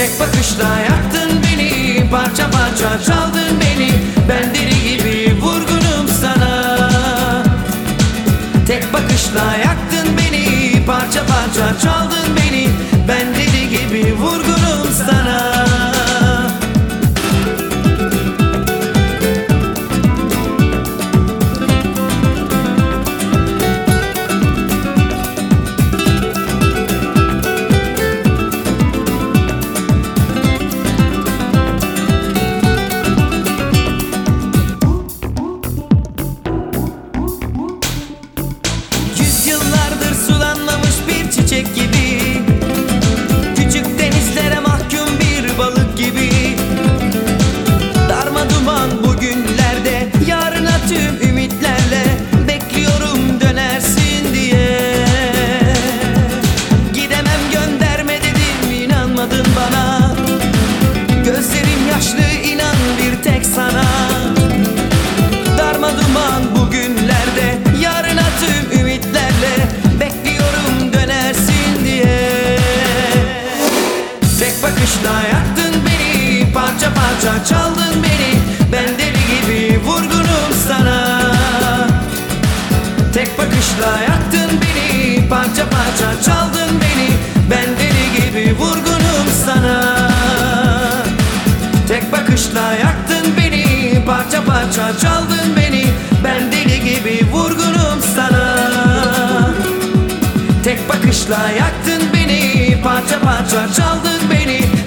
Tek bakışla yaktın beni Parça parça çaldın beni. Ben deli gibi vurgunum sana. Tek bakışla yaktın beni Parça parça çaldın beni. Ben deli gibi vurgunum sana parça çaldın beni Ben deli gibi vurgunum sana. Tek bakışla yaktın beni Parça parça çaldın beni Ben deli gibi vurgunum sana. Tek bakışla yaktın beni Parça parça çaldın beni Ben deli gibi vurgunum sana. Tek bakışla yaktın beni Parça parça çaldın beni